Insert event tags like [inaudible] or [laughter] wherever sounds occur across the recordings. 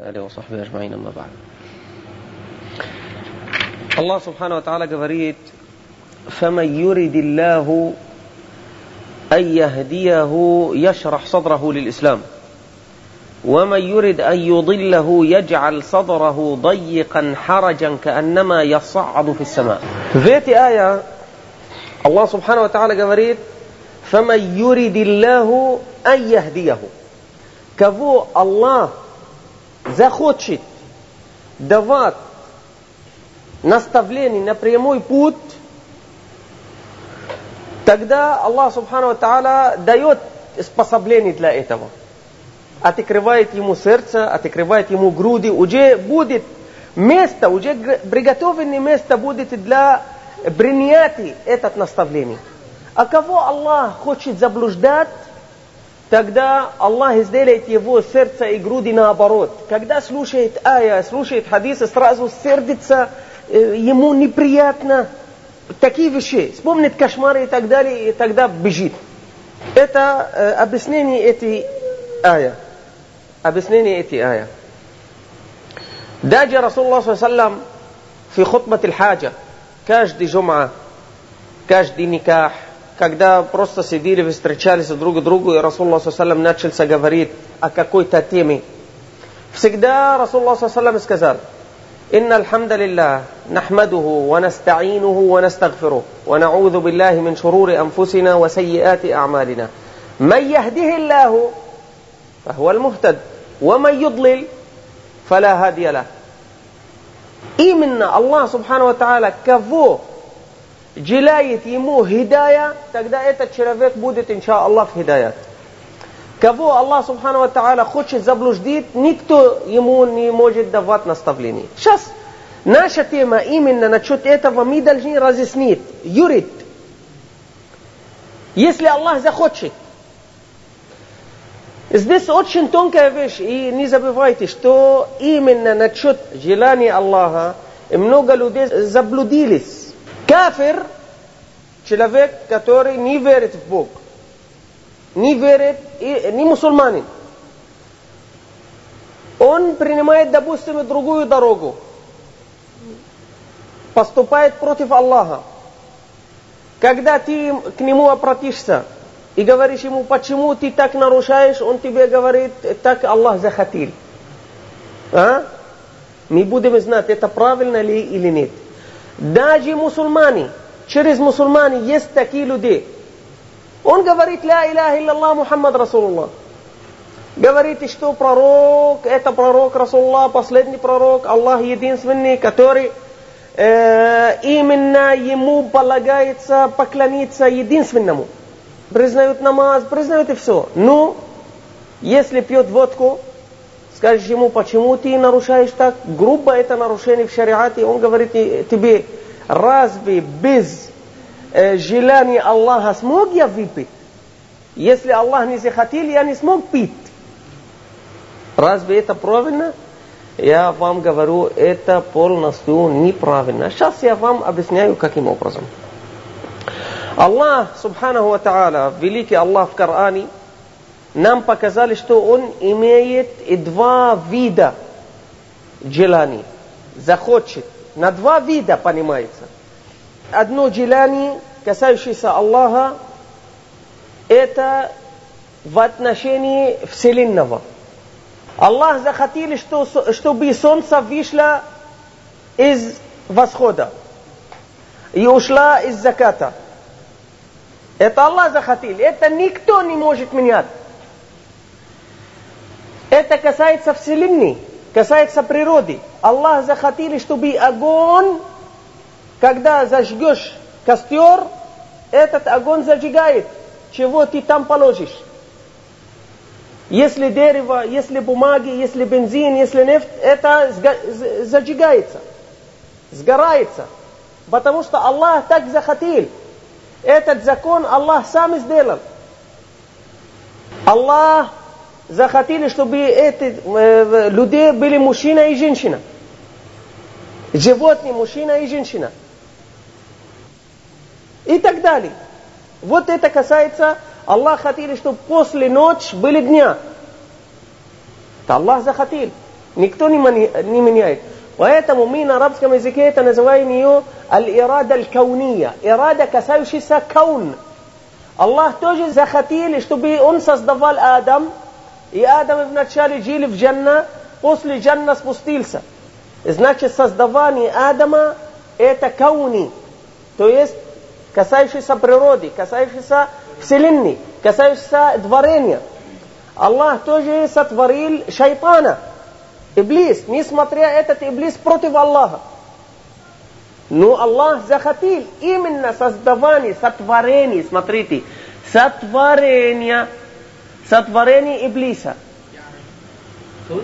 آله وصحبه أجمعين أما بعد Allah subhanahu wa ta'ala говорит فمن يرد الله أن يهديه يشرح صدره للإسلام ومن يرد أن يضله يجعل صدره ضيقا حرجا كأنما يصعد في السماء في этой آية الله سبحانه وتعالى говорит فمن يرد الله أن يهديه кого Allah захочет давать наставление на прямой путь, тогда Аллах Субхану Тааля дает способление для этого. Открывает ему сердце, открывает ему груди, уже будет место, уже приготовленное место будет для принятия этот наставление. А кого Аллах хочет заблуждать, тогда Аллах сделает его сердце и груди наоборот. Когда слушает ая, слушает хадисы, сразу сердится, ему неприятно такие вещи, вспомнит кошмары и так далее, и тогда бежит. Это э, объяснение этой ая. Объяснение этой ая. Даже Расулуллах саллам في خطبة الحاجة каждый джума, каждый никах, когда просто сидели, встречались друг к другу, и Расулуллах саллам начался говорить о какой-то теме, всегда Расулуллах саллам сказал, إن الحمد لله نحمده ونستعينه ونستغفره ونعوذ بالله من شرور أنفسنا وسيئات أعمالنا من يهده الله فهو المهتد ومن يضلل فلا هادي له именно Аллах Субхану Ва Та'аля кого желает ему хидая, тогда этот человек будет, инша Аллах, хидаят. Кого Аллах Субхану Та'аля хочет заблуждить, никто ему не может давать наставление. Сейчас наша тема именно насчет этого мы должны разъяснить. Юрит. Если Аллах захочет. Здесь очень тонкая вещь, и не забывайте, что именно насчет желания Аллаха много людей заблудились. Кафир, человек, который не верит в Бога не верит, и не мусульманин. Он принимает, допустим, другую дорогу. Поступает против Аллаха. Когда ты к нему обратишься и говоришь ему, почему ты так нарушаешь, он тебе говорит, так Аллах захотел. А? Мы будем знать, это правильно ли или нет. Даже мусульмане, через мусульмане есть такие люди, он говорит, ля иляха илляллах Мухаммад Расулуллах. Говорит, что пророк, это пророк Расулуллах, последний пророк, Аллах единственный, который э, именно ему полагается поклониться единственному. Признают намаз, признают и все. Но, если пьет водку, скажешь ему, почему ты нарушаешь так? Грубо это нарушение в шариате. Он говорит тебе, разве без желание Аллаха смог я выпить? Если Аллах не захотел, я не смог пить. Разве это правильно? Я вам говорю, это полностью неправильно. Сейчас я вам объясняю, каким образом. Аллах, субханаху ва та'аля, великий Аллах в Коране, нам показали, что Он имеет два вида желаний. Захочет. На два вида понимается – одно желание, касающееся Аллаха, это в отношении Вселенного. Аллах захотел, что, чтобы солнце вышло из восхода и ушла из заката. Это Аллах захотел. Это никто не может менять. Это касается Вселенной, касается природы. Аллах захотел, чтобы огонь когда зажгешь костер, этот огонь зажигает, чего ты там положишь. Если дерево, если бумаги, если бензин, если нефть, это зажигается, сгорается. Потому что Аллах так захотел. Этот закон Аллах сам сделал. Аллах захотели, чтобы эти э, люди были мужчина и женщина. Животные, мужчина и женщина и так далее. Вот это касается, Аллах хотел, чтобы после ночи были дня. Это Аллах захотел. Никто не, не меняет. Поэтому мы на арабском языке это называем ее аль-ирада аль-кауния. Ирада, касающаяся каун. Аллах тоже захотел, чтобы он создавал Адам, и Адам вначале жили в Джанна, после Джанна спустился. Значит, создавание Адама это кауни, то есть касающийся природы, касающийся вселенной, касающийся творения. Аллах тоже сотворил шайтана, Иблис, несмотря этот Иблис против Аллаха. Но Аллах захотел именно создавание, сотворение, смотрите, сотворение, сотворение Иблиса.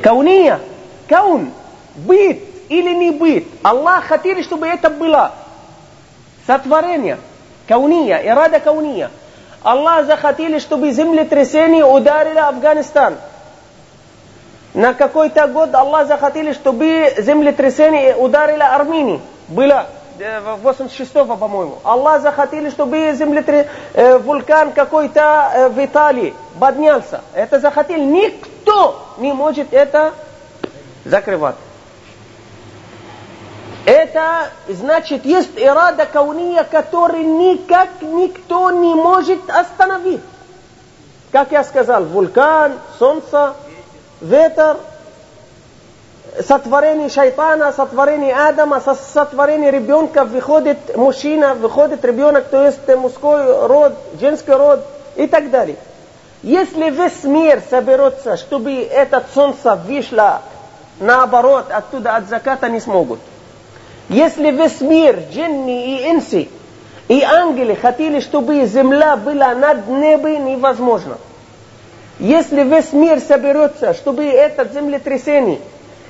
Кауния, каун, быть или не быть. Аллах хотел, чтобы это было сотворение, кауния, ирада кауния. Аллах захотел, чтобы землетрясение ударило Афганистан. На какой-то год Аллах захотел, чтобы землетрясение ударило Армению. Было 86-го, по-моему. Аллах захотел, чтобы землетрясение, э, вулкан какой-то э, в Италии поднялся. Это захотел. Никто не может это закрывать. Это значит, есть ирада кауния, который никак никто не может остановить. Как я сказал, вулкан, солнце, ветер, сотворение шайтана, сотворение Адама, сотворение ребенка, выходит мужчина, выходит ребенок, то есть мужской род, женский род и так далее. Если весь мир соберется, чтобы этот солнце вышло наоборот, оттуда от заката не смогут. Если весь мир, джинни и инси, и ангелы хотели, чтобы земля была над небом, невозможно. Если весь мир соберется, чтобы это землетрясение,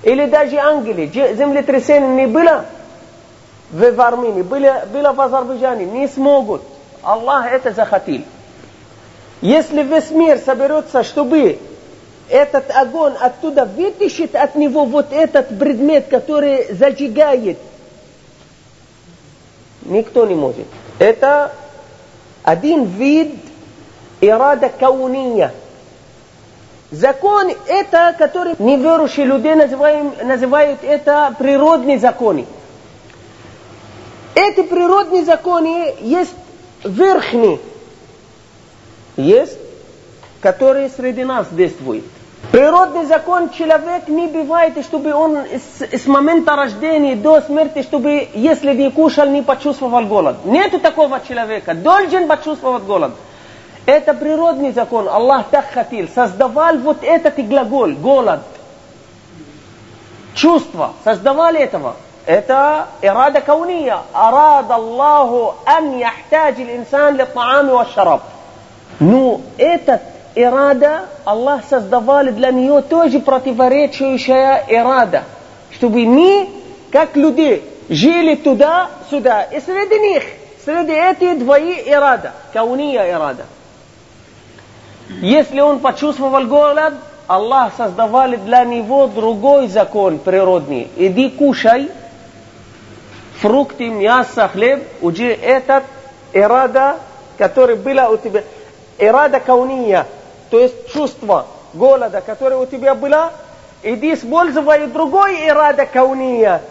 или даже ангелы, землетрясение не было в Армении, было, было в Азербайджане, не смогут. Аллах это захотел. Если весь мир соберется, чтобы этот огонь оттуда вытащит от него вот этот предмет, который зажигает, никто не может. Это один вид ирада кауния. Закон это, который неверующие люди называют, называют это природные законы. Эти природные законы есть верхние, есть, которые среди нас действуют. Природный закон человек не бывает, чтобы он с, с момента рождения до смерти, чтобы если не кушал, не почувствовал голод. Нету такого человека. Должен почувствовать голод. Это природный закон. Аллах так хотел. Создавал вот этот глагол, голод. Чувство. Создавали этого. Это ирада кауния. Арад Аллаху ан яхтаджи инсан ли таами ва шараб. Ну, этот ирада Аллах создавали для нее тоже противоречащая ирада. Чтобы мы, как люди, жили туда-сюда. И среди них, среди этих двоих ирада, кауния ирада. Если он почувствовал голод, Аллах создавали для него другой закон природный. Иди кушай фрукты, мясо, хлеб, уже этот ирада, который была у тебя, ирада кауния, то есть чувство голода, которое у тебя было, иди используй другой ирада кауния.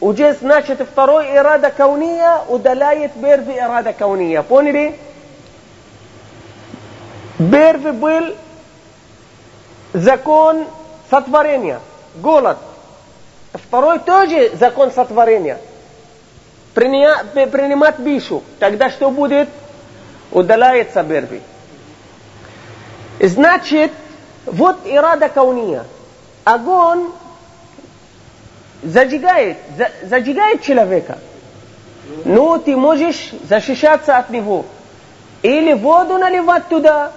Уже значит второй ирада кауния удаляет первый ирада кауния. Поняли? Первый был закон сотворения, голод. Второй тоже закон сотворения. Принимать пищу. Тогда что будет? Удаляется первый. Значит, вот ирада кауния. Огонь зажигает, зажигает человека. Но ты можешь защищаться от него. Или воду наливать туда,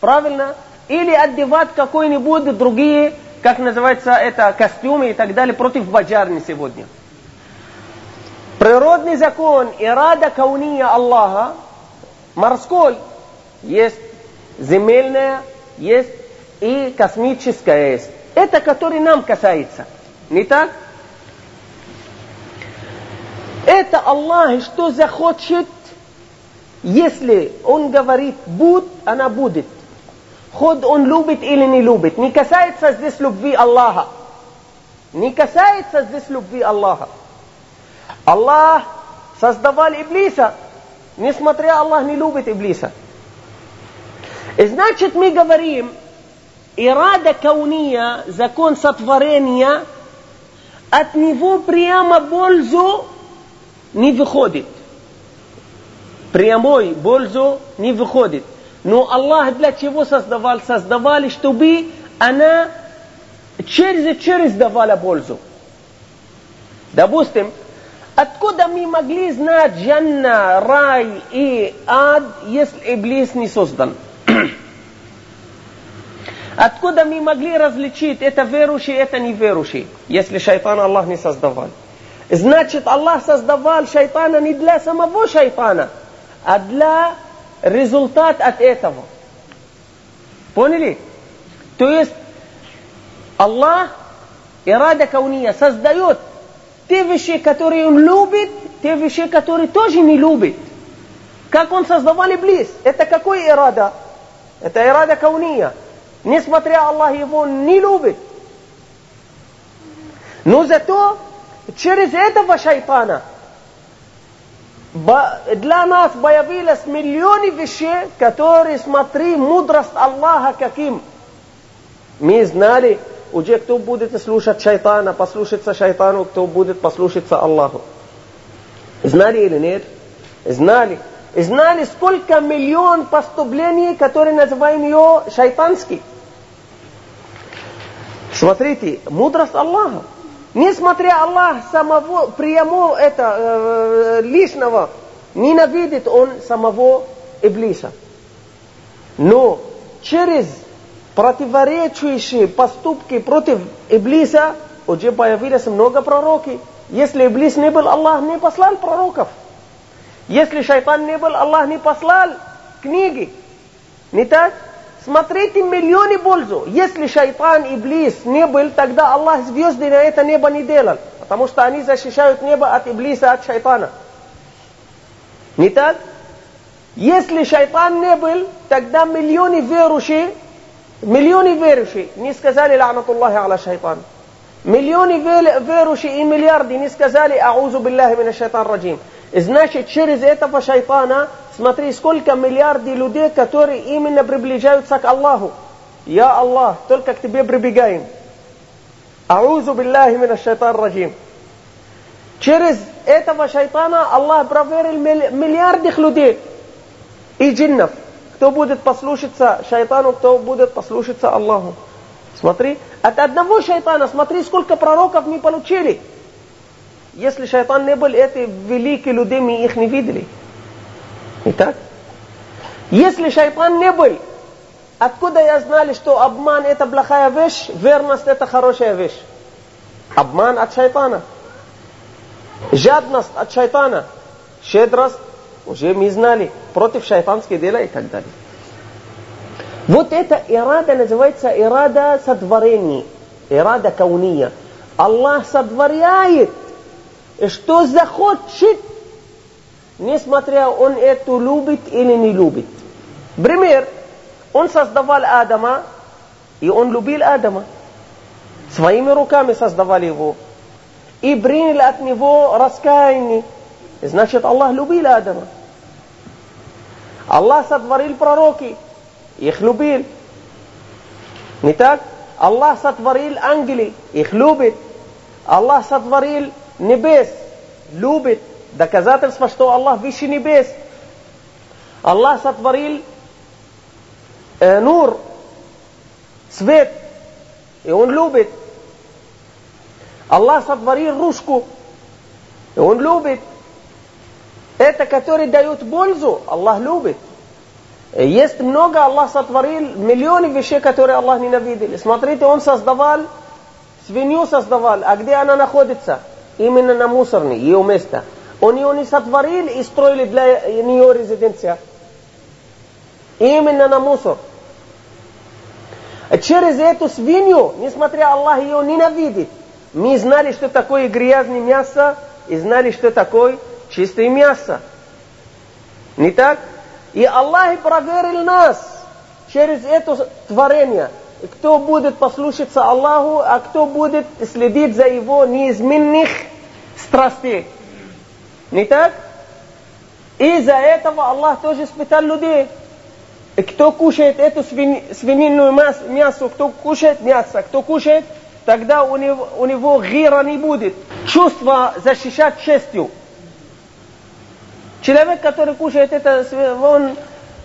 правильно? Или одевать какой-нибудь другие, как называется это, костюмы и так далее, против баджарни сегодня. Природный закон, ирада кауния Аллаха, морской, есть земельная есть и космическая есть. Это который нам касается. Не так? Это Аллах, что захочет, если Он говорит «будь», она будет. Ход он любит или не любит. Не касается здесь любви Аллаха. Не касается здесь любви Аллаха. Аллах создавал Иблиса, несмотря Аллах не любит Иблиса. И значит, мы говорим, ирада кауния, закон сотворения, от него прямо пользу не выходит. Прямой пользу не выходит. Но Аллах для чего создавал? Создавали, чтобы она через и через давала пользу. Допустим, откуда мы могли знать Джанна, рай и ад, если Иблис не создан? [clears throat] Откуда мы могли различить, это верующий, это неверующий, если шайтан Аллах не создавал? Значит, Аллах создавал шайтана не для самого шайтана, а для результат от этого. Поняли? То есть Аллах, ирада кауния, создает те вещи, которые Он любит, те вещи, которые тоже не любит. Как Он создавал Иблис? Это какой ирада? Это ирада кауния. Несмотря Аллах его не любит. Но зато через этого шайтана для нас появились миллионы вещей, которые, смотри, мудрость Аллаха каким. Мы знали, уже кто будет слушать шайтана, послушаться шайтану, кто будет послушаться Аллаху. Знали или нет? Знали. Знали, сколько миллион поступлений, которые называем ее шайтанский. Смотрите, мудрость Аллаха. Несмотря Аллах самого прямого это э, личного ненавидит он самого Иблиса. Но через противоречащие поступки против Иблиса уже появилось много пророков. Если Иблис не был, Аллах не послал пророков. Если шайтан не был, Аллах не послал книги. Не так? Смотрите миллионы пользу. Если шайтан и Иблис не был, тогда Аллах звезды на это небо не делал. Потому что они защищают небо от Иблиса, от шайтана. Не так? Если шайтан не был, тогда миллионы верующие, миллионы верующие не сказали ланатуллахи аля шайтан. Миллионы верующие и миллиарды не сказали аузу биллахи мина шайтан раджим. Значит, через этого шайтана Смотри, сколько миллиардов людей, которые именно приближаются к Аллаху. Я Аллах, только к тебе прибегаем. Аузу биллахи мина шайтан раджим. Через этого шайтана Аллах проверил миллиардов людей и джиннов. Кто будет послушаться шайтану, кто будет послушаться Аллаху. Смотри, от одного шайтана, смотри, сколько пророков мы получили. Если шайтан не был, эти великие люди, мы их не видели. Итак, если шайтан не был, откуда я знали, что обман это плохая вещь, верность это хорошая вещь? Обман от шайтана. Жадность от шайтана. Щедрость уже мы знали против шайтанских дела и так далее. Вот эта ирада называется ирада сотворения, ирада кауния. Аллах сотворяет, что захочет несмотря он это любит или не любит. Пример, он создавал Адама, и он любил Адама. Своими руками создавали его. И приняли от него раскаяние. Значит, Аллах любил Адама. Аллах сотворил пророки, их любил. Не так? Аллах сотворил ангели, их любит. Аллах сотворил небес, любит. Доказательство, что Аллах выше небес. Аллах сотворил э, нур, свет, и Он любит. Аллах сотворил руску, и Он любит. Это, который дает пользу, Аллах любит. Есть много, Аллах сотворил миллионы вещей, которые Аллах ненавидел. Смотрите, Он создавал, свинью создавал, а где она находится? Именно на мусорной, ее место. Ее не сотворили и строили для нее резиденция. Именно на мусор. Через эту свинью, несмотря Аллах ее ненавидит, мы знали, что такое грязное мясо, и знали, что такое чистое мясо. Не так? И Аллах проверил нас через это творение. Кто будет послушаться Аллаху, а кто будет следить за его неизменных страстей. Не так? Из-за этого Аллах тоже испытал людей. Кто кушает эту свининную мясо, кто кушает мясо, кто кушает, тогда у него, у него гира не будет. Чувство защищать честью. Человек, который кушает это, он,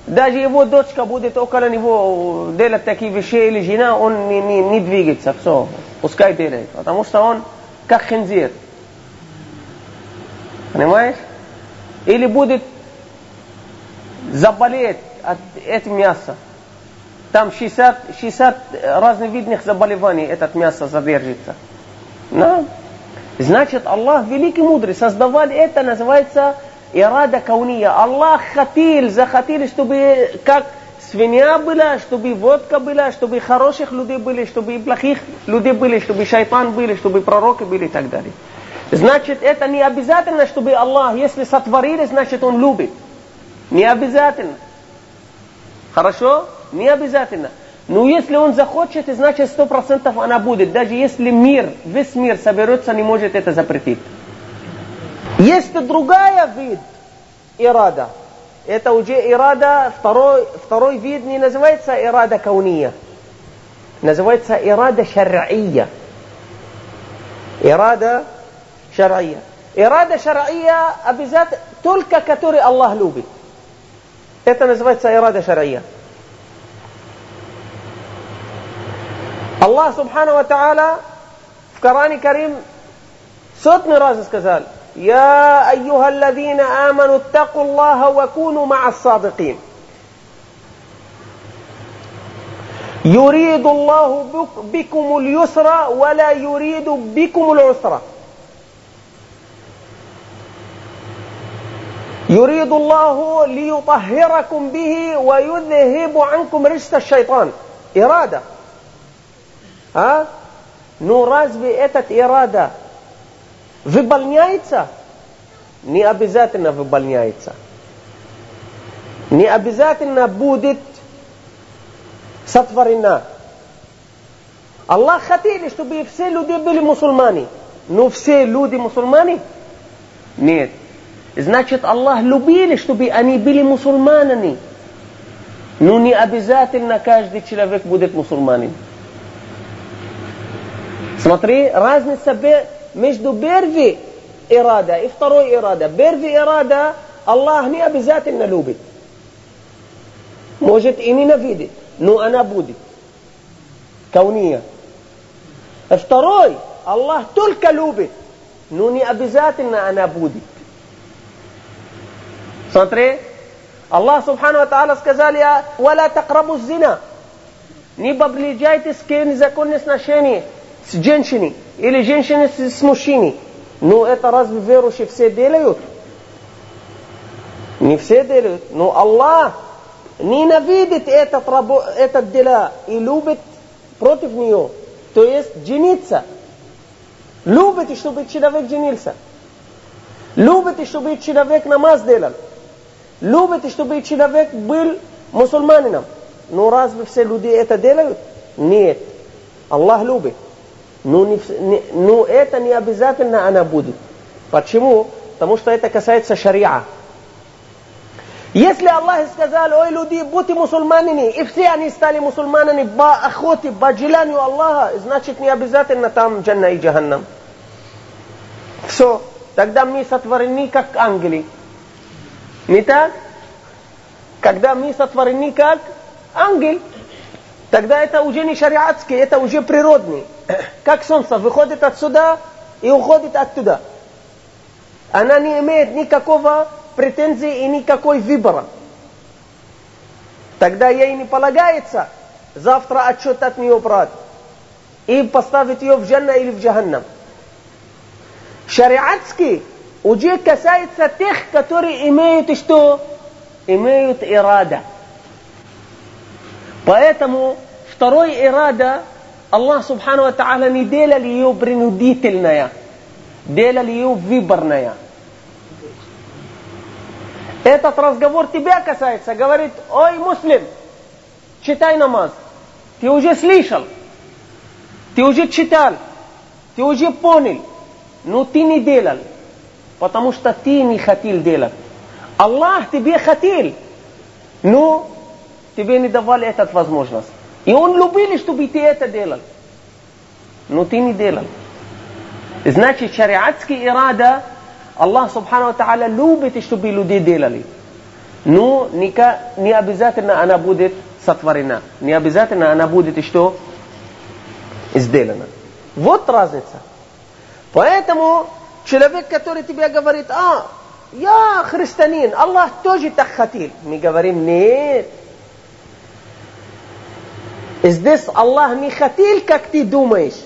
даже его дочка будет около него делать такие вещи, или жена, он не, не, не двигается, все, пускай делает. Потому что он как хензир. Понимаешь? Или будет заболеть от этого мяса. Там 60, 60 разновидных заболеваний этот мясо задержится. Да? Значит, Аллах великий мудрый создавал это, называется ирада кауния. Аллах хотел, захотел, чтобы как свинья была, чтобы водка была, чтобы хороших людей были, чтобы плохих людей были, чтобы шайтан были, чтобы пророки были и так далее. Значит, это не обязательно, чтобы Аллах, если сотворили, значит, Он любит. Не обязательно. Хорошо? Не обязательно. Но если он захочет, значит сто процентов она будет. Даже если мир, весь мир соберется, не может это запретить. Есть другая вид ирада. Это уже ирада, второй, второй вид не называется ирада кауния. Называется ирада шар'ия. Ирада шар'ия. Ирада шар'ия обязательно только который Аллах любит. Это называется ирада шар'ия. Аллах Субхану Ва Та'аля в Коране Карим сотни раз сказал, يا أيها الذين آمنوا اتقوا الله وكونوا مع الصادقين يريد الله بكم اليسر ولا يريد بكم العسر يريد الله ليطهركم به ويذهب عنكم رجس الشيطان إرادة ها ну разве этот ирада выполняется? Не обязательно выполняется. Не обязательно будет сотворена. Аллах хотели, чтобы все люди были мусульмане. Но все люди мусульмане? Нет. Значит, Аллах любили, чтобы они были мусульманами. Но не обязательно каждый человек будет мусульманин. Смотри, разница между первой ирада и второй ирада. Первый ирада Аллах не обязательно любит. Может и ненавидит, но она будет. Кауния. А второй Аллах только любит, но не обязательно она будет. Смотри, Аллах Субхану Ва сказал, я «Валя такрабу зина». Не приближайтесь к незаконным сношениям с женщиной или женщины с, мужчиной. Ну это разве верующие все делают? Не все делают. Но Аллах ненавидит этот, этот дела и любит против нее. То есть жениться. Любит, чтобы человек женился. Любит, чтобы человек намаз делал. Любит, чтобы человек был мусульманином. Но разве все люди это делают? Нет. Аллах любит. Но, не, не, но это не обязательно она будет. Почему? Потому что это касается шариа. Если Аллах сказал, ой, люди, будьте мусульманами, и все они стали мусульманами по охоте, по желанию Аллаха, значит не обязательно там джанна и джаханнам. Все. Тогда мы сотворены как ангелы. Не так? Когда мы сотворены как ангел, тогда это уже не шариатский, это уже природный. [clears throat] Как солнце выходит отсюда и уходит оттуда. Она не имеет никакого претензии и никакой выбора. Тогда ей не полагается завтра отчет от нее брать и поставить ее в джанна или в джаханнам. Шариатский уже касается тех, которые имеют что? Имеют ирада. Поэтому второй ирада Аллах Субхану Ва Та'аля не делал ее принудительная, делал ее выборная. Этот разговор тебя касается. Говорит, ой, муслим, читай намаз. Ты уже слышал, ты уже читал, ты уже понял, но ты не делал, потому что ты не хотел делать. Аллах тебе хотел, но тебе не давали эту возможность. И Он любил, чтобы ты это делал. Но ты не делал. Значит, шариатский ирада, Аллах Субхану Тааля любит, чтобы люди делали. Но не обязательно она будет сотворена. Не обязательно она будет что? Сделана. Вот разница. Поэтому человек, который тебе говорит, а, я христианин, Аллах тоже так хотел. Мы говорим, нет. Здесь Аллах не хотел, как ты думаешь.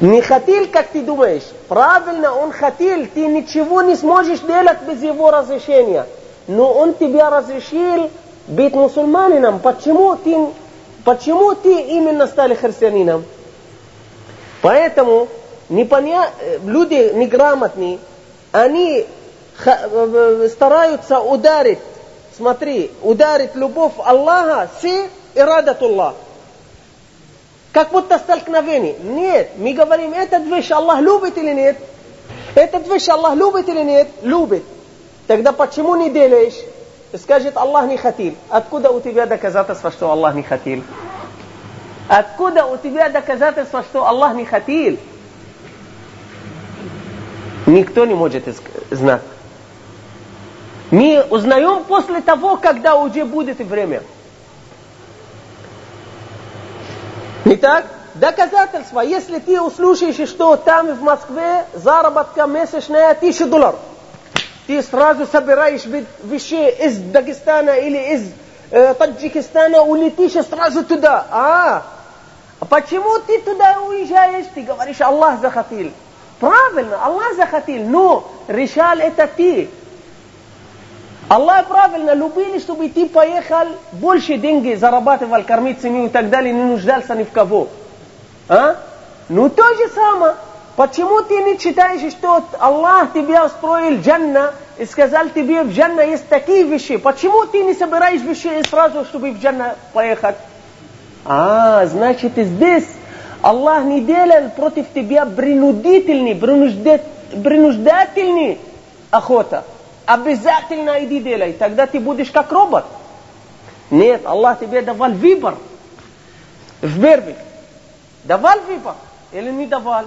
Не хотел, как ты думаешь. Правильно, он хотел. Ты ничего не сможешь делать без его разрешения. Но он тебя разрешил быть мусульманином. Почему ты, почему ты именно стали христианином? Поэтому непоня... люди неграмотные, они стараются ударить, смотри, ударить любовь Аллаха с ирадатуллах. Как будто столкновение. Нет, мы говорим, этот вещь Аллах любит или нет? Этот вещь Аллах любит или нет? Любит. Тогда почему не делаешь? Скажет, Аллах не хотел. Откуда у тебя доказательство, что Аллах не хотел? Откуда у тебя доказательство, что Аллах не хотел? Никто не может знать. Мы узнаем после того, когда уже будет время. Итак, доказательства. Если ты услышишь, что там в Москве заработка месячная тысяча долларов, ты сразу собираешь вещи из Дагестана или из э, Таджикистана, улетишь сразу туда. А почему ты туда уезжаешь? Ты говоришь, Аллах захотел. Правильно, Аллах захотел, но решал это ты. Аллах правильно любили, чтобы ты поехал, больше деньги зарабатывал, кормить семью и так далее, не нуждался ни в кого. А? Ну то же самое. Почему ты не читаешь, что Аллах тебя устроил джанна и сказал тебе в джанна есть такие вещи? Почему ты не собираешь вещи сразу, чтобы в джанна поехать? А, значит здесь Аллах не делал против тебя принудительный, принуждательный охота обязательно иди делай, тогда ты будешь как робот. Нет, Аллах тебе давал выбор. В первый. Давал выбор или не давал?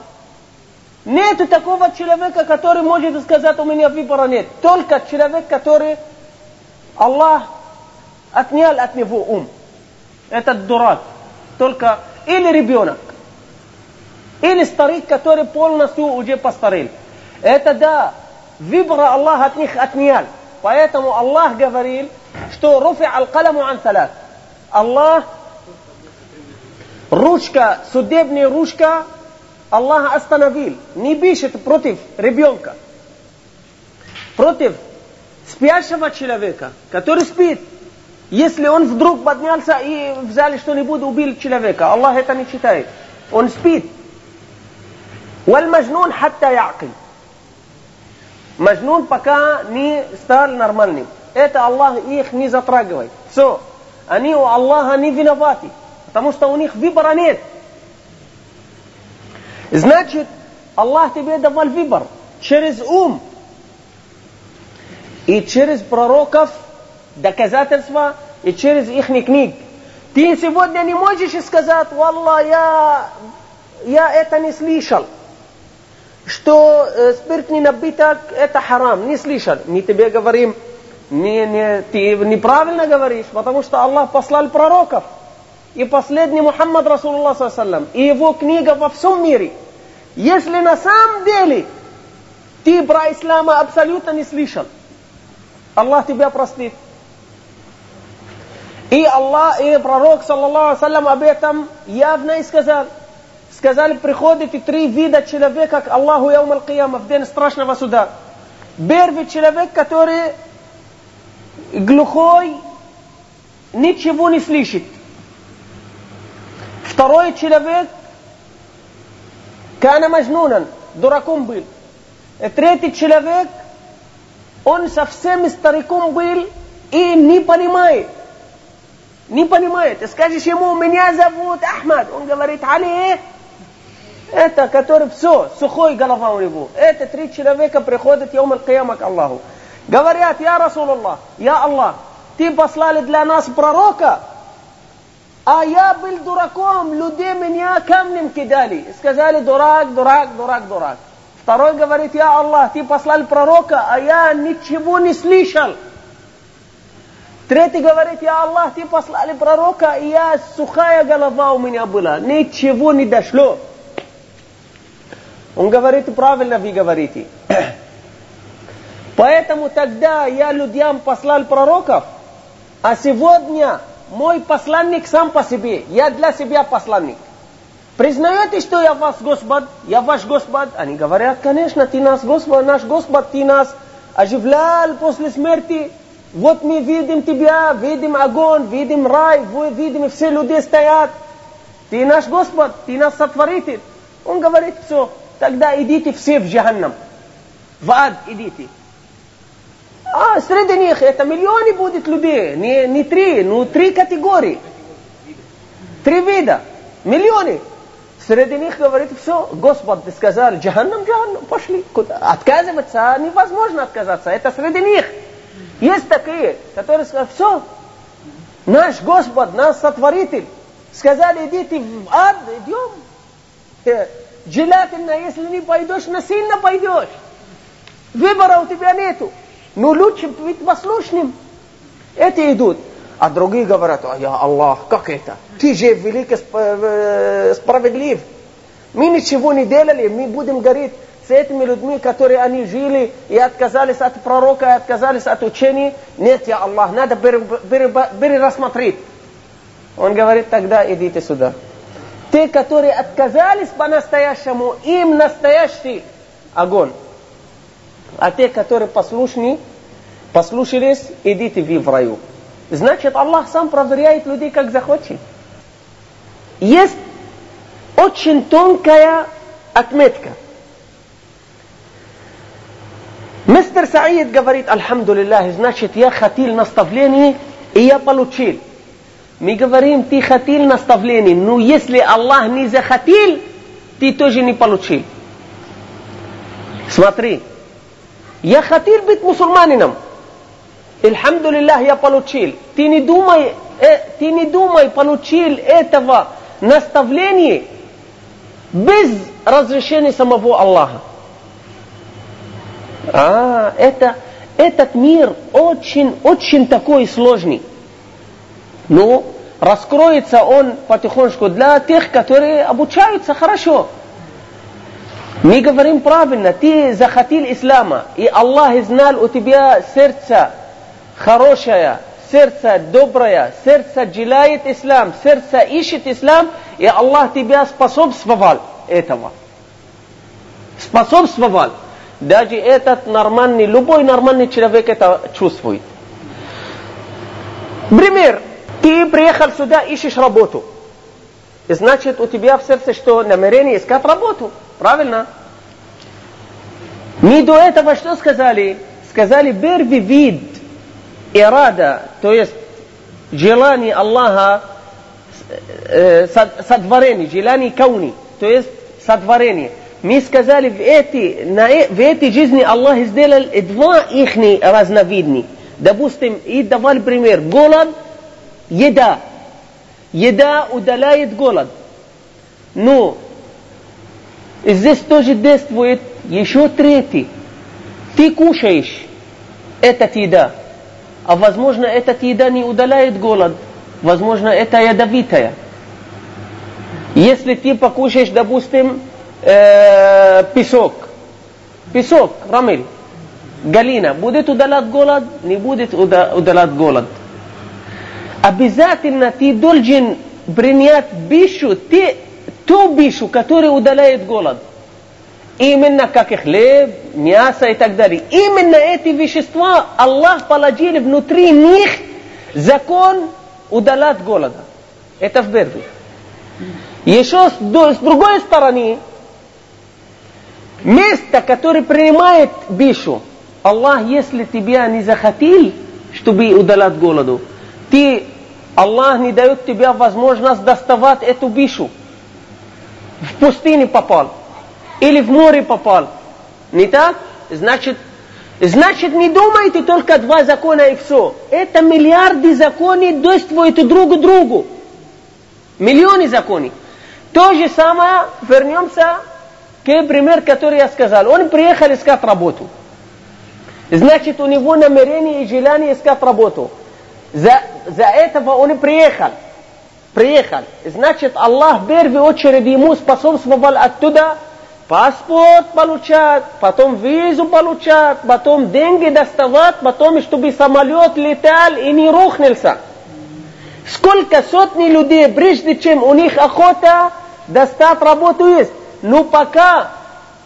Нет такого человека, который может сказать, у меня выбора нет. Только человек, который Аллах отнял от него ум. Этот дурак. Только или ребенок, или старик, который полностью уже постарел. Это да, выбора Аллах от них отнял. Поэтому Аллах говорил, что руфи аль-каламу ан салат. Аллах, ручка, судебная ручка, Аллах остановил. Не пишет против ребенка. Против спящего человека, который спит. Если он вдруг поднялся и взяли что-нибудь, убил человека, Аллах это не читает. Он спит. والمجنون حتى يعقل Мажнун пока не стал нормальным. Это Аллах их не затрагивает. Все. Они у Аллаха не виноваты. Потому что у них выбора нет. Значит, Аллах тебе давал выбор через ум и через пророков доказательства и через их книг. Ты сегодня не можешь сказать, Валла, я, я это не слышал что э, спиртный напиток это харам, не слышал. Мы тебе говорим, не, не, ты неправильно говоришь, потому что Аллах послал пророков. И последний Мухаммад Расулуллах саллаллаху и его книга во всем мире. Если на самом деле ты про ислама абсолютно не слышал, Аллах тебя простит. И Аллах, и пророк, саллаллаху алейhi об этом явно и сказал – Сказали, приходит и три вида человека к Аллаху яум аль-Кияма в день страшного суда. Первый человек, который глухой, ничего не слышит. Второй человек, кана мажнунан, дураком был. И третий человек, он совсем стариком был, и не понимает. Не понимает. Ты скажешь ему, меня зовут Ахмад. Он говорит, Али, это, который все, сухой голова у него. Это три человека приходят Йом Аль-Кияма к Аллаху. Говорят, я Расулаллах, я Аллах, ты послали для нас пророка, а я был дураком, люди меня камнем кидали. Сказали, дурак, дурак, дурак, дурак. Второй говорит, я Аллах, ты послал пророка, а я ничего не слышал. Третий говорит, я Аллах, ты послали пророка, и я сухая голова у меня была, ничего не дошло. Он говорит, правильно вы говорите. [clears throat] Поэтому тогда я людям послал пророков, а сегодня мой посланник сам по себе, я для себя посланник. Признаете, что я ваш Господь, я ваш Господь? Они говорят, конечно, ты наш Господь, наш Господь, ты нас оживлял после смерти. Вот мы видим тебя, видим огонь, видим рай, видим все люди стоят. Ты наш Господь, ты нас сотворитель. Он говорит, все, тогда идите все в Джаханнам. В ад идите. А среди них это миллионы будет людей, не, не три, ну три категории. Три вида, миллионы. Среди них говорит, все, Господь сказал, джаханнам, джаханнам, пошли. Куда? Отказываться невозможно отказаться, это среди них. Есть такие, которые сказали, все, наш Господь, наш сотворитель, сказали, идите в ад, идем. Э, желательно, если не пойдешь, насильно пойдешь. Выбора у тебя нету. Ну лучше быть послушным. Эти идут. А другие говорят, а я Аллах, как это? Ты же великий э, справедлив. Мы ничего не делали, мы будем говорить с этими людьми, которые они жили и отказались от пророка, и отказались от учения. Нет, я Аллах, надо перерассмотреть. Он говорит, тогда идите сюда. Те, которые отказались по-настоящему, им настоящий огонь. А те, которые послушны, послушались, идите вы в раю. Значит, Аллах сам проверяет людей, как захочет. Есть очень тонкая отметка. Мистер Саид говорит, Альхамдулиллах, значит, я хотел наставление, и я получил. Мы говорим, ты хотел наставление, но если Аллах не захотел, ты тоже не получил. Смотри, я хотел быть мусульманином. Альхамдулиллах, я получил. Ты не думай, э, ты не думай, получил этого наставления без разрешения самого Аллаха. А, это, этот мир очень, очень такой сложный. Но раскроется он потихонечку для тех, которые обучаются хорошо. Мы говорим правильно, ты захотел ислама, и Аллах знал у тебя сердце хорошее, сердце доброе, сердце желает ислам, сердце ищет ислам, и Аллах тебя способствовал этого. Способствовал. Даже этот нормальный, любой нормальный человек это чувствует. Пример. Ты приехал сюда, ищешь работу. Значит, у тебя в сердце что? Намерение искать работу. Правильно? Не до этого что сказали? Сказали, первый вид ирада, то есть желание Аллаха сотворение, желание кауни, то есть сотворение. Мы сказали, в эти, на, в этой жизни Аллах сделал два их разновидные. Допустим, и давали пример. Голод, еда. Еда удаляет голод. Но здесь тоже действует еще третий. Ты кушаешь этот еда. А возможно, эта еда не удаляет голод. Возможно, это ядовитая. Если ты покушаешь, допустим, э, песок, песок, рамель, галина, будет удалять голод? Не будет удалять голод. Обязательно ты должен принять пищу, ты, ту пищу, которая удаляет голод. Именно как и хлеб, мясо и так далее. Именно эти вещества Аллах положил внутри них закон удалять голода. Это в первых. Еще с, другой стороны, место, которое принимает бишу, Аллах, если тебя не захотел, чтобы удалять голоду. Ты, Аллах не дает тебе возможность доставать эту бишу. В пустыне попал. Или в море попал. Не так? Значит, значит не думайте только два закона и все. Это миллиарды законов действуют друг другу. Миллионы законов. То же самое, вернемся к пример, который я сказал. Он приехал искать работу. Значит, у него намерение и желание искать работу. За, за этого он приехал. Приехал. Значит, Аллах в первую очередь ему способствовал оттуда паспорт получать, потом визу получать, потом деньги доставать, потом, чтобы самолет летал и не рухнулся. Сколько сотни людей, прежде чем у них охота достать работу есть. Но пока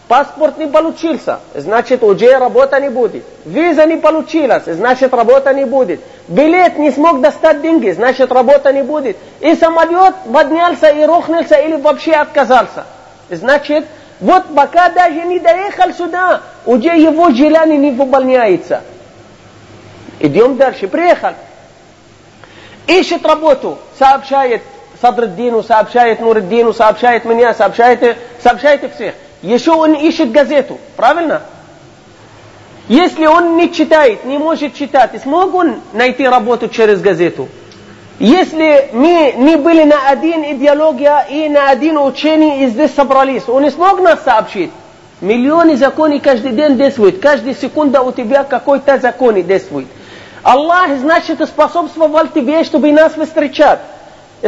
паспорт не получился, значит уже работа не будет. Виза не получилась, значит работа не будет. Билет не смог достать деньги, значит работа не будет. И самолет поднялся и рухнулся или вообще отказался. Значит, вот пока даже не доехал сюда, уже его желание не выполняется. Идем дальше. Приехал. Ищет работу, сообщает Садрддину, сообщает Нурддину, сообщает меня, сообщает, сообщает всех. Еще он ищет газету, правильно? Если он не читает, не может читать, смог он найти работу через газету? Если мы не были на один идеология и на один учение и здесь собрались, он не смог нас сообщить. Миллионы законов каждый день действуют, каждая секунда у тебя какой-то закон действует. Аллах, значит, способствовал тебе, чтобы нас встречать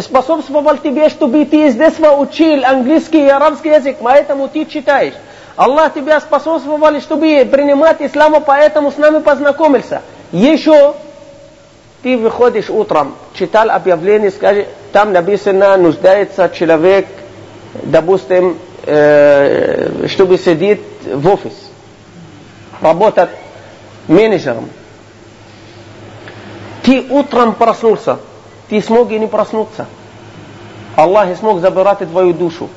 способствовал тебе, чтобы ты с детства учил английский и арабский язык, поэтому ты читаешь. Аллах тебя способствовал, чтобы принимать ислама, поэтому с нами познакомился. Еще ты выходишь утром, читал объявление, скажи, там написано, нуждается человек, допустим, э, чтобы сидеть в офис, работать менеджером. Ты утром проснулся, ты смог и не проснуться. Аллах смог забирать твою душу.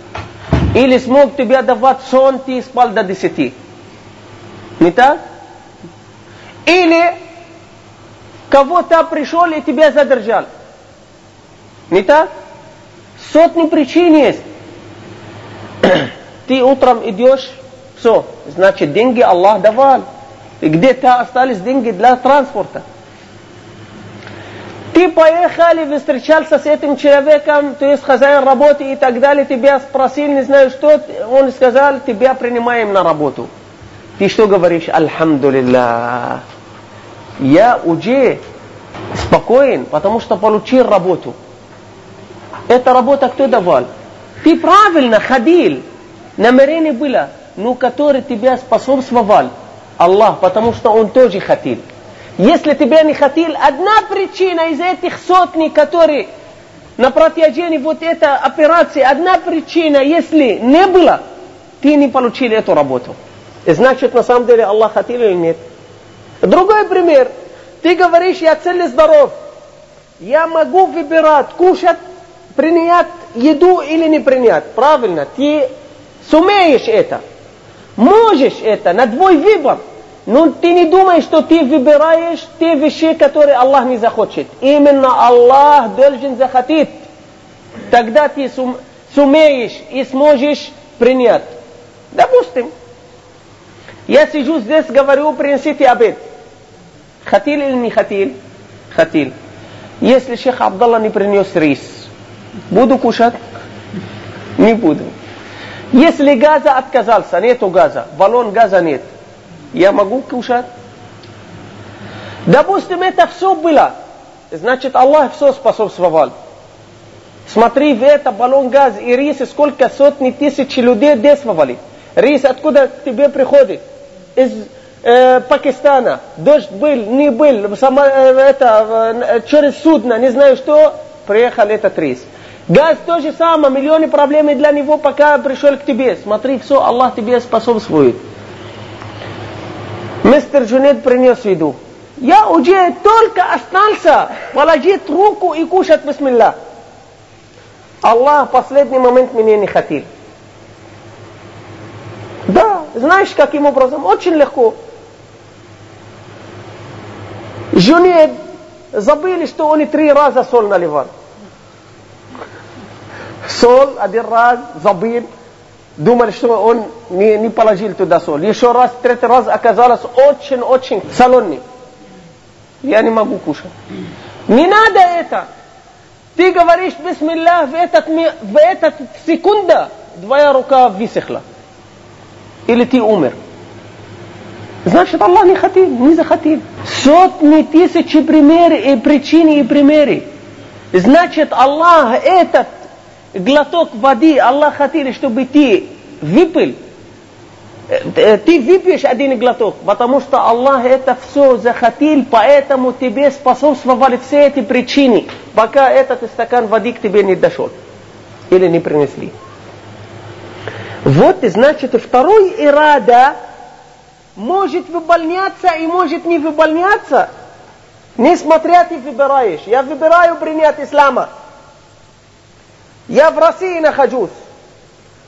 Или смог тебе давать сон, ты спал до десяти. Не так? Или кого-то пришел и тебя задержал. Не так? Сотни причин есть. Ты утром идешь, все, значит деньги Аллах давал. И где-то остались деньги для транспорта. Ты поехали, встречался с этим человеком, то есть хозяин работы и так далее, тебя спросил, не знаю что, он сказал, тебя принимаем на работу. Ты что говоришь? Альхамдулилlah. Я уже спокоен, потому что получил работу. Эта работа кто давал? Ты правильно ходил, намерение было, но который тебя способствовал. Аллах, потому что Он тоже хотел. Если тебе не хотел, одна причина из этих сотни, которые на протяжении вот этой операции, одна причина, если не было, ты не получил эту работу. Значит, на самом деле Аллах хотел или нет. Другой пример. Ты говоришь, я целый здоров. Я могу выбирать, кушать, принять еду или не принять. Правильно, ты сумеешь это. Можешь это, на твой выбор. Но ты не думай, что ты выбираешь те вещи, которые Аллах не захочет. Именно Аллах должен захотеть. Тогда ты сумеешь и сможешь принять. Допустим, я сижу здесь, говорю, принесите обед. Хотел или не хотел? Хотел. Если шейх Абдалла не принес рис, буду кушать? Не буду. Если газа отказался, нету газа, баллон газа нет, я могу кушать? Допустим, это все было. Значит, Аллах все способствовал. Смотри, в это баллон газ и рис, сколько сотни тысяч людей действовали. Рис откуда к тебе приходит? Из э, Пакистана. Дождь был, не был, сама, э, это, э, через судно, не знаю что, приехал этот рис. Газ то же самое, миллионы проблем для него, пока пришел к тебе. Смотри, все, Аллах тебе способствует. Мистер Джунед принес еду. Я уже только остался положить руку и кушать бисмилlah. Аллах в последний момент меня не хотел. Да, знаешь каким образом? Очень легко. Джунейд забыли, что он три раза соль наливал. Соль один раз забыл, думали, что он не, не положил туда соль. Еще раз, третий раз оказалось очень-очень соленый. Я не могу кушать. Не надо это. Ты говоришь бисмиллах в этот, в этот секунда, твоя рука высохла. Или ты умер. Значит, Аллах не хотел, не захотел. Сотни тысяч примеры и причины и примеры. Значит, Аллах этот глоток воды, Аллах хотел, чтобы ты выпил. Ты выпьешь один глоток, потому что Аллах это все захотел, поэтому тебе способствовали все эти причины, пока этот стакан воды к тебе не дошел или не принесли. Вот, значит, второй ирада может выполняться и может не выполняться, несмотря ты выбираешь. Я выбираю принять ислама. Я в России нахожусь.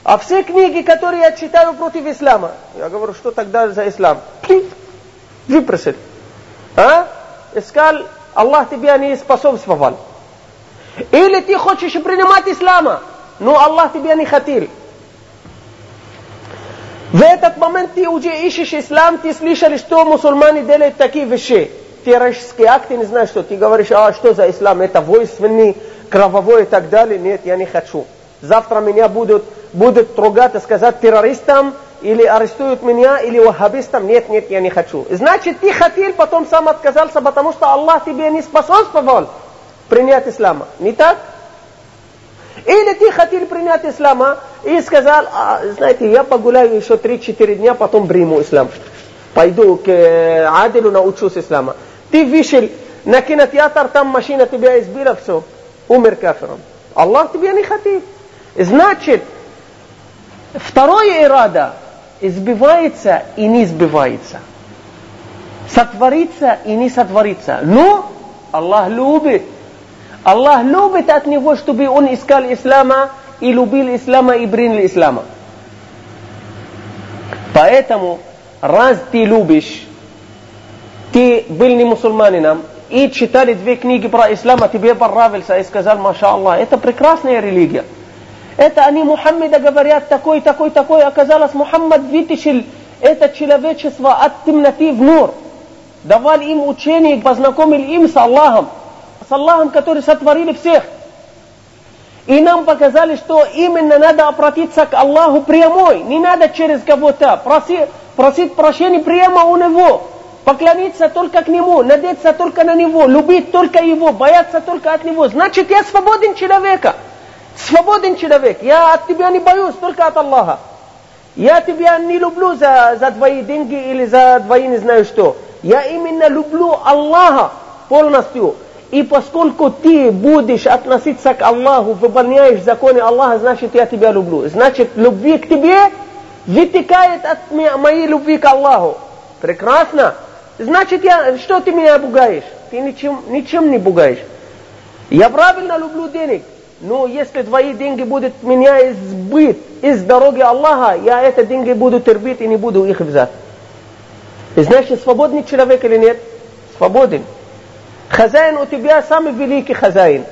А все книги, которые я читаю против ислама, я говорю, что тогда за ислам? Выпросил. А? Искал, Аллах тебе не способствовал. Или ты хочешь принимать ислама, но Аллах тебе не хотел. В этот момент ты уже ищешь ислам, ты слышали, что мусульмане делают такие вещи. Террористические акты, не знаю что. Ты говоришь, а что за ислам? Это войственный, кровавой и так далее. Нет, я не хочу. Завтра меня будут, будут трогать и сказать террористам, или арестуют меня, или ваххабистам. Нет, нет, я не хочу. Значит, ты хотел, потом сам отказался, потому что Аллах тебе не способствовал принять ислама. Не так? Или ты хотел принять ислама и сказал, а, знаете, я погуляю еще 3-4 дня, потом приму ислам. Пойду к Адилу научусь ислама. Ты вышел на кинотеатр, там машина тебя избила, все, умер кафиром. Аллах тебя не хотел. Значит, второе ирада избивается и не избивается. Сотворится и не сотворится. Но Аллах любит Аллах любит от него, чтобы он искал ислама и любил ислама и принял ислама. Поэтому, раз ты любишь, ты был не мусульманином, и читали две книги про ислам, а тебе понравился, и сказал, маша Аллах, это прекрасная религия. Это они Мухаммеда говорят такой, такой, такой. Оказалось, Мухаммад вытащил это человечество от темноты в нур. Давал им учение, познакомил им с Аллахом с Аллахом, который сотворили всех. И нам показали, что именно надо обратиться к Аллаху прямой, не надо через кого-то, просить, просить прощения прямо у Него, поклониться только к Нему, надеяться только на Него, любить только Его, бояться только от Него. Значит, я свободен человека. Свободен человек. Я от тебя не боюсь, только от Аллаха. Я тебя не люблю за, за твои деньги или за твои не знаю что. Я именно люблю Аллаха полностью. И поскольку ты будешь относиться к Аллаху, выполняешь законы Аллаха, значит я тебя люблю. Значит, любви к тебе вытекает от моей любви к Аллаху. Прекрасно. Значит, я, что ты меня пугаешь? Ты ничем, ничем не пугаешь. Я правильно люблю денег. Но если твои деньги будут меня избыть из дороги Аллаха, я эти деньги буду терпеть и не буду их взять. Значит, свободный человек или нет? Свободен. Хозяин у тебя самый великий хозяин.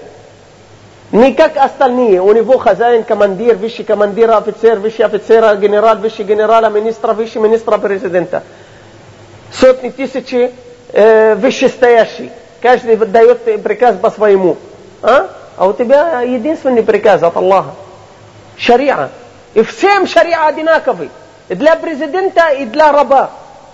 Не как остальные. У него хозяин, командир, высший командир, офицер, высший офицера, генерал, высший генерала, министра, высший министра, президента. Сотни тысячи э, вышестоящий. Каждый дает приказ по своему. А? а у тебя единственный приказ от Аллаха. Шариа. И всем шариа одинаковый. И для президента, и для раба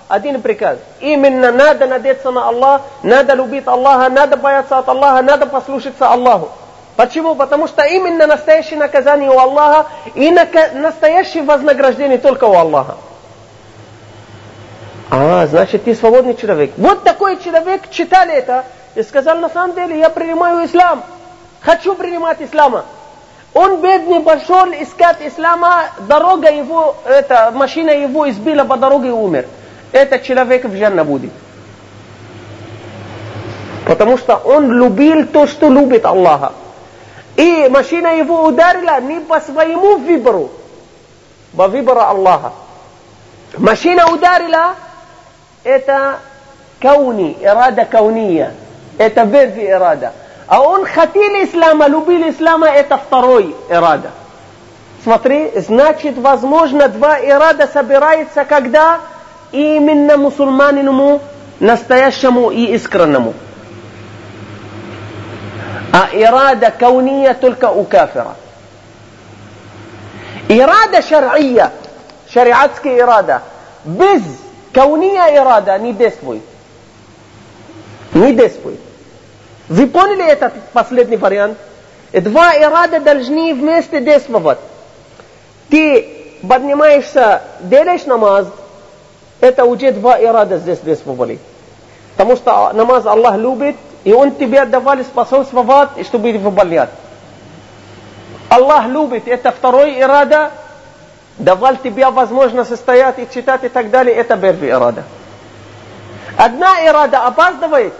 один приказ. Именно надо надеяться на Аллах, надо любить Аллаха, надо бояться от Аллаха, надо послушаться Аллаху. Почему? Потому что именно настоящее наказание у Аллаха и настоящее вознаграждение только у Аллаха. А, значит, ты свободный человек. Вот такой человек читали это и сказал, на самом деле, я принимаю ислам. Хочу принимать ислама. Он бедный пошел искать ислама, дорога его, это, машина его избила по дороге и умер этот человек в Джанна будет. Потому что он любил то, что любит Аллаха. И машина его ударила не по своему выбору, по выбору Аллаха. Машина ударила, это кауни, ирада кауния. Это верви ирада. А он хотел ислама, любил ислама, это второй ирада. Смотри, значит, возможно, два ирада собираются, когда именно мусульманину настоящему и искреннему. А ирада кауния только у кафира. Ирада шар'ия, шариатская ирада, без кауния ирада не действует. Не действует. Вы поняли этот последний вариант? Два ирада должны вместе действовать. Ты поднимаешься, делаешь намаз, это уже два ирада здесь действовали. Потому что намаз Аллах любит, и Он тебе давали способствовать, чтобы выполнять. Аллах любит, это второй ирада, давал тебе возможность стоять и читать и так далее, это первый ирада. Одна ирада опаздывает,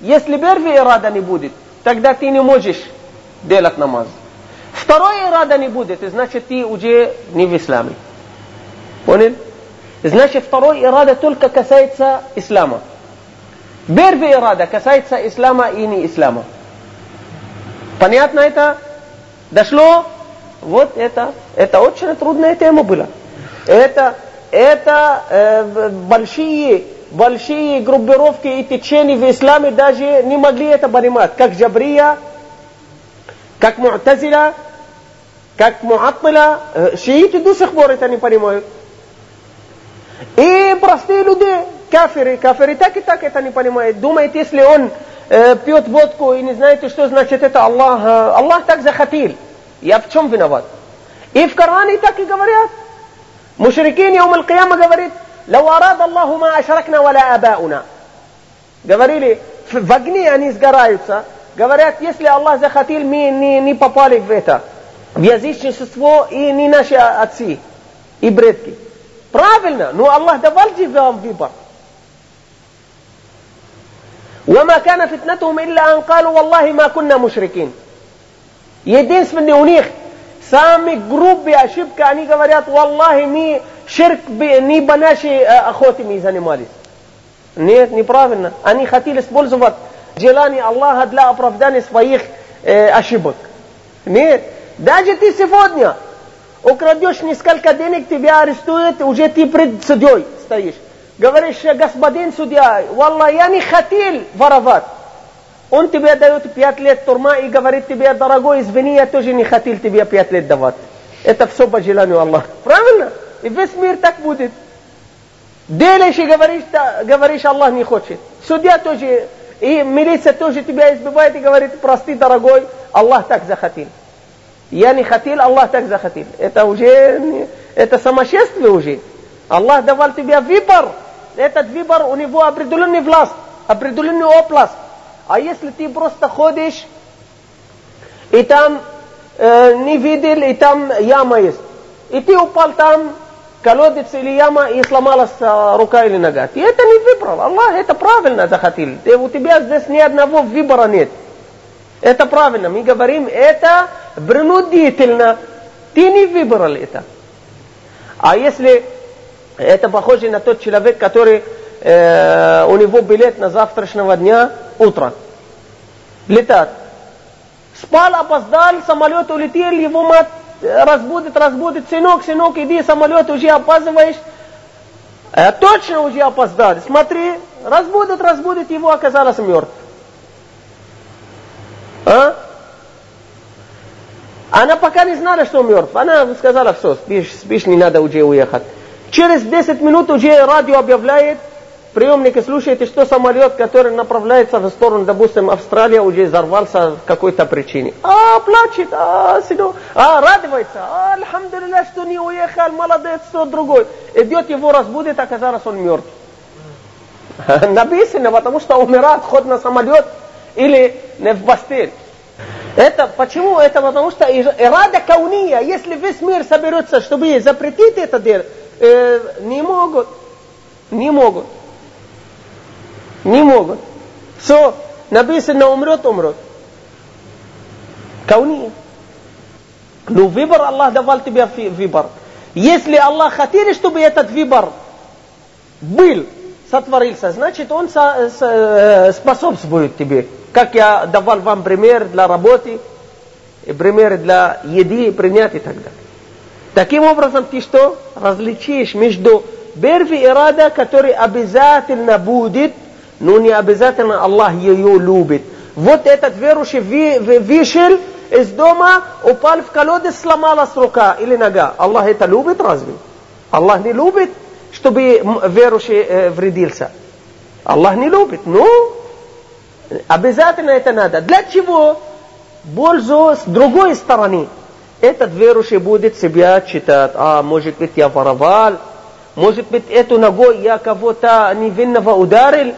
если первый ирада не будет, тогда ты не можешь делать намаз. Второй ирада не будет, значит ты уже не в исламе. Понял? Значит второй ирада только касается ислама. Первый ирада касается ислама и не ислама. Понятно это? Дошло? Вот это, это очень трудная тема была. Это, это э, большие, большие группировки и течения в исламе даже не могли это понимать. Как Джабрия, как Му'тазила, как Муаттила. Э, шииты до сих пор это не понимают. И простые люди, кафиры, кафиры так и так это не понимают. Думает, если он э, пьет водку и не знаете, что значит это Аллах, э, Аллах так захотел. يبتم في نبات إيف كراني تاكل قبريات مشركين يوم القيامة قبريت لو أراد الله ما أشركنا ولا آباؤنا. قبريلي فقني أنيس قرايبسا. قبريات يسلي الله زخاتيل مي ني, ني بابالي فيتا. Vjezični su إي ني ناشي naši aci i bretki. نو no Allah da valđi وما كان فتنتهم إلا أن قالوا والله ما كنا مشركين. Единственный у них самый грубый ошибка, они говорят, Валлахи, мы ширк, не по нашей охоте мы занимались. Нет, неправильно. Они хотели использовать желание Аллаха для оправдания своих э, ошибок. Нет. Даже ты сегодня украдешь несколько денег, тебя арестуют, уже ты пред судьей стоишь. Говоришь, господин судья, Валла, я не хотел воровать. Он тебе дает пять лет турма и говорит тебе, дорогой, извини, я тоже не хотел тебе пять лет давать. Это все по желанию Аллаха. Правильно? И весь мир так будет. Делаешь и говоришь, говоришь, Аллах не хочет. Судья тоже, и милиция тоже тебя избивает и говорит, прости, дорогой, Аллах так захотел. Я не хотел, Аллах так захотел. Это уже, это сумасшествие уже. Аллах давал тебе выбор. Этот выбор, у него определенный власть, определенный область. А если ты просто ходишь, и там э, не видел, и там яма есть, и ты упал там, колодец или яма, и сломалась э, рука или нога. Ты это не выбрал. Аллах это правильно захотел. И у тебя здесь ни одного выбора нет. Это правильно. Мы говорим, это принудительно. Ты не выбрал это. А если это похоже на тот человек, который э, у него билет на завтрашнего дня утро. Летает. Спал, опоздал, самолет улетел, его мать разбудит, разбудит, сынок, сынок, иди, самолет уже опаздываешь. А точно уже опоздал. Смотри, разбудит, разбудит, его оказалось мертв. А? Она пока не знала, что мертв. Она сказала, все, спишь, спишь, не надо уже уехать. Через 10 минут уже радио объявляет, приемники слушаете, что самолет, который направляется в сторону, допустим, Австралия, уже взорвался в какой-то причине. А, плачет, а, сидо, а, радуется, а, альхамдулилля, что не уехал, молодец, что другой. Идет его разбудит, оказалось, он мертв. [laughs] Написано, потому что умирает ход на самолет или не в постель. Это почему? Это потому что ирада кауния, если весь мир соберется, чтобы запретить это дело, э, не могут. Не могут. Не могут. Все, написано умрет, умрет. Кауния. Но выбор Аллах давал тебе выбор. Если Аллах хотел, чтобы этот выбор был, сотворился, значит, он э, способствует тебе. Как я давал вам пример для работы, и примеры для еды, принять и так далее. Таким образом, ты что? Различишь между берви и рада, который обязательно будет, но не обязательно Аллах ее любит. Вот этот верующий вышел из дома, упал в колодец, сломалась рука или нога. Аллах это любит разве? Аллах не любит, чтобы верующий э, вредился. Аллах не любит. Ну, обязательно это надо. Для чего? Пользу с другой стороны. Этот верующий будет себя читать. А, может быть, я воровал. Может быть, эту ногой я кого-то невинного ударил.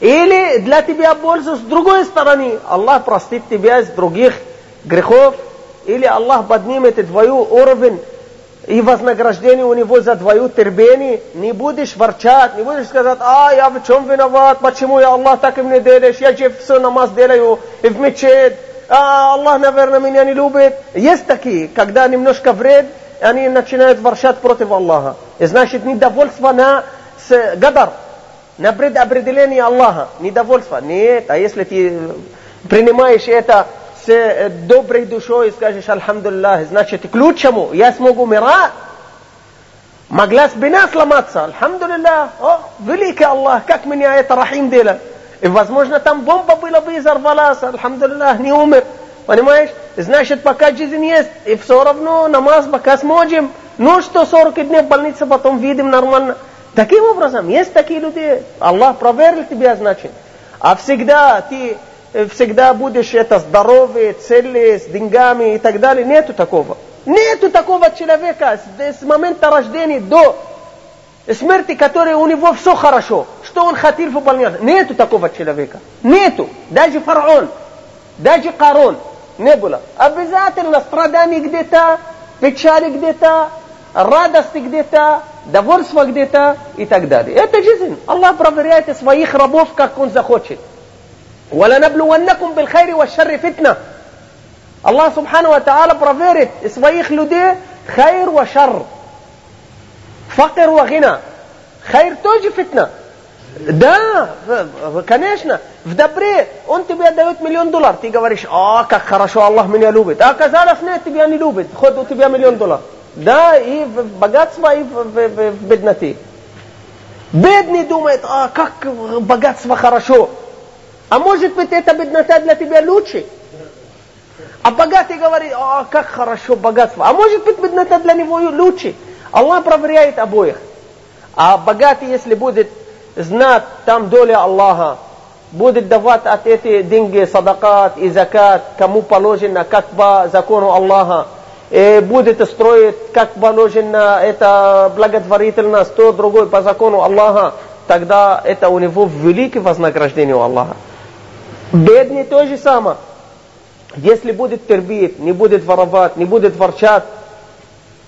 Или для тебя пользу с другой стороны. Аллах простит тебя из других грехов. Или Аллах поднимет твою уровень и вознаграждение у него за твою терпение. Не будешь ворчать, не будешь сказать, а я в чем виноват, почему я Аллах так и мне делаешь, я же все намаз делаю и в мечеть, а Аллах, наверное, меня не любит. Есть такие, когда немножко вред, они начинают ворчать против Аллаха. И значит, недовольство на с гадар, на предопределение Аллаха, недовольство. Нет, а если ты принимаешь это с э, доброй душой и скажешь «Альхамдулиллах», значит, к лучшему я смогу умирать. Могла спина сломаться. Альхамдулиллах, о, великий Аллах, как меня это рахим делает. И, возможно, там бомба была бы взорвалась, альхамдулиллах, не умер. Понимаешь? Значит, пока жизнь есть, и все равно намаз пока сможем. Ну что, 40 дней в больнице, потом видим нормально. Таким образом, есть такие люди. Аллах проверил тебя, значит. А всегда ты всегда будешь это здоровый, цели, с деньгами и так далее. Нету такого. Нету такого человека с, с момента рождения до смерти, который у него все хорошо. Что он хотел выполнять. Нету такого человека. Нету. Даже фараон, даже Карон не было. Обязательно страдания где-то, печали где-то, радости где-то, довольство где-то и так далее. Это жизнь. Аллах проверяет своих рабов, как он захочет. ولنبلونكم بالخير والشر فتنة الله سبحانه وتعالى проверит своих людей خير وشر فقر وغنى خير тоже фитна Да, конечно, в добре он тебе дает миллион долларов. Ты говоришь, а, как хорошо Аллах меня любит. А оказалось, нет, тебя не любит. Хоть у тебя миллион долларов. Да, и в богатство, и в, в, в, в бедноте. Бедный думает, а, как богатство хорошо. А может быть, эта беднота для тебя лучше? А богатый говорит, о, как хорошо богатство. А может быть, беднота для него лучше. Аллах проверяет обоих. А богатый, если будет знать там доля Аллаха, будет давать от этих деньги садакат и закат, кому положено, как по закону Аллаха, будет строить, как положено, это благотворительно, то другой по закону Аллаха, тогда это у него великое вознаграждение у Аллаха. Бедный то же самое. Если будет терпеть, не будет воровать, не будет ворчать,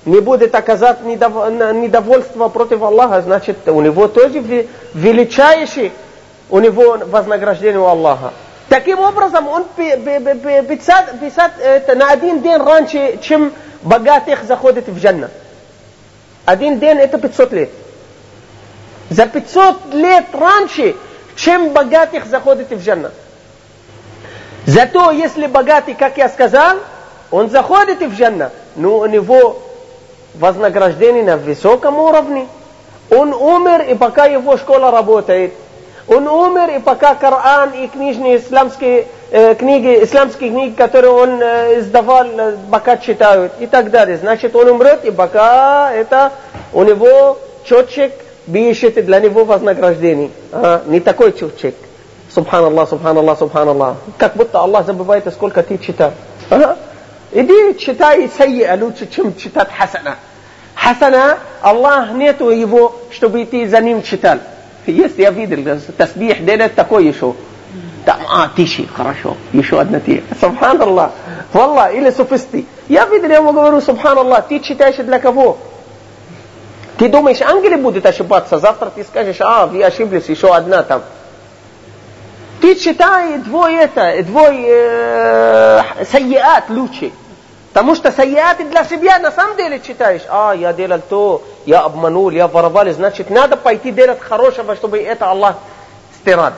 не будет оказать недовольство против Аллаха, значит, у него тоже величайший у него вознаграждение у Аллаха. Таким образом, он 50, 50, это на один день раньше, чем богатых заходит в джанна. Один день это 500 лет. За 500 лет раньше, чем богатых заходит в джанна. Зато если богатый, как я сказал, он заходит в джанна, но у него вознаграждение на высоком уровне. Он умер, и пока его школа работает. Он умер, и пока Коран и книжные исламские э, книги, исламские книги, которые он э, издавал, э, пока читают и так далее. Значит, он умрет, и пока это у него четчик пишет для него вознаграждение. А, не такой четчик. Субханаллах, субханаллах, субханаллах. Как будто Аллах забывает, сколько ты читал. Ага. Иди читай сайя лучше, чем читать хасана. Хасана, Аллах нету его, чтобы ты за ним читал. Есть, я видел, тасбих делает такой еще. Там, а, тише, хорошо, еще одна ти. Субханаллах. Валла, или суфисти. Я видел, я ему говорю, субханаллах, ты читаешь для кого? Ты думаешь, ангелы будут ошибаться? Завтра ты скажешь, а, вы ошиблись, еще одна там. Ты читай двое это, двое э, сайят лучше. Потому что саяты для себя на самом деле читаешь. А, я делал то, я обманул, я воровал. Значит, надо пойти делать хорошего, чтобы это Аллах стирал.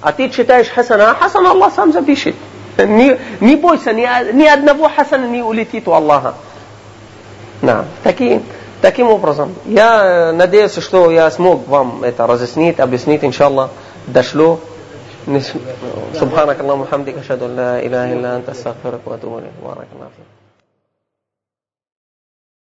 А ты читаешь Хасана, а Хасан Аллах сам запишет. Не, не бойся, ни, ни одного Хасана не улетит у Аллаха. Да, такие, таким образом. Я надеюсь, что я смог вам это разъяснить, объяснить, иншаллах, дошло. سبحانك اللهم وبحمدك أشهد أن لا إله إلا أنت أستغفرك وأتوب إليك. بارك الله فيك.